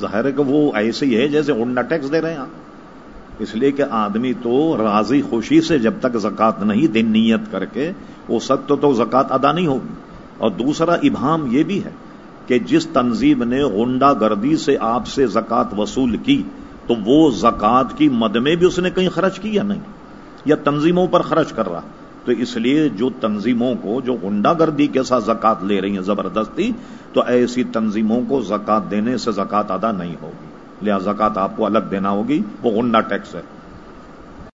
ظاہر ہے کہ وہ ایسے ہی ہے جیسے ہنڈا ٹیکس دے رہے ہیں۔ اس لیے کہ آدمی تو راضی خوشی سے جب تک زکات نہیں دے نیت کر کے، وہ سخت تو زکات ادا نہیں ہوگی۔ اور دوسرا ابہام یہ بھی ہے کہ جس تنظیم نے غنڈا گردی سے آپ سے زکات وصول کی، تو وہ زکات کی مد میں بھی اس نے کہیں خرچ کی یا نہیں؟ یا تنظیموں پر خرچ کر رہا؟ تو اس لیے جو تنظیموں کو جو گنڈا گردی کے ساتھ زکات لے رہی ہیں زبردستی، تو ایسی تنظیموں کو زکات دینے سے زکات ادا نہیں ہوگی۔ لہٰذا زکات آپ کو الگ دینا ہوگی، وہ گنڈا ٹیکس ہے۔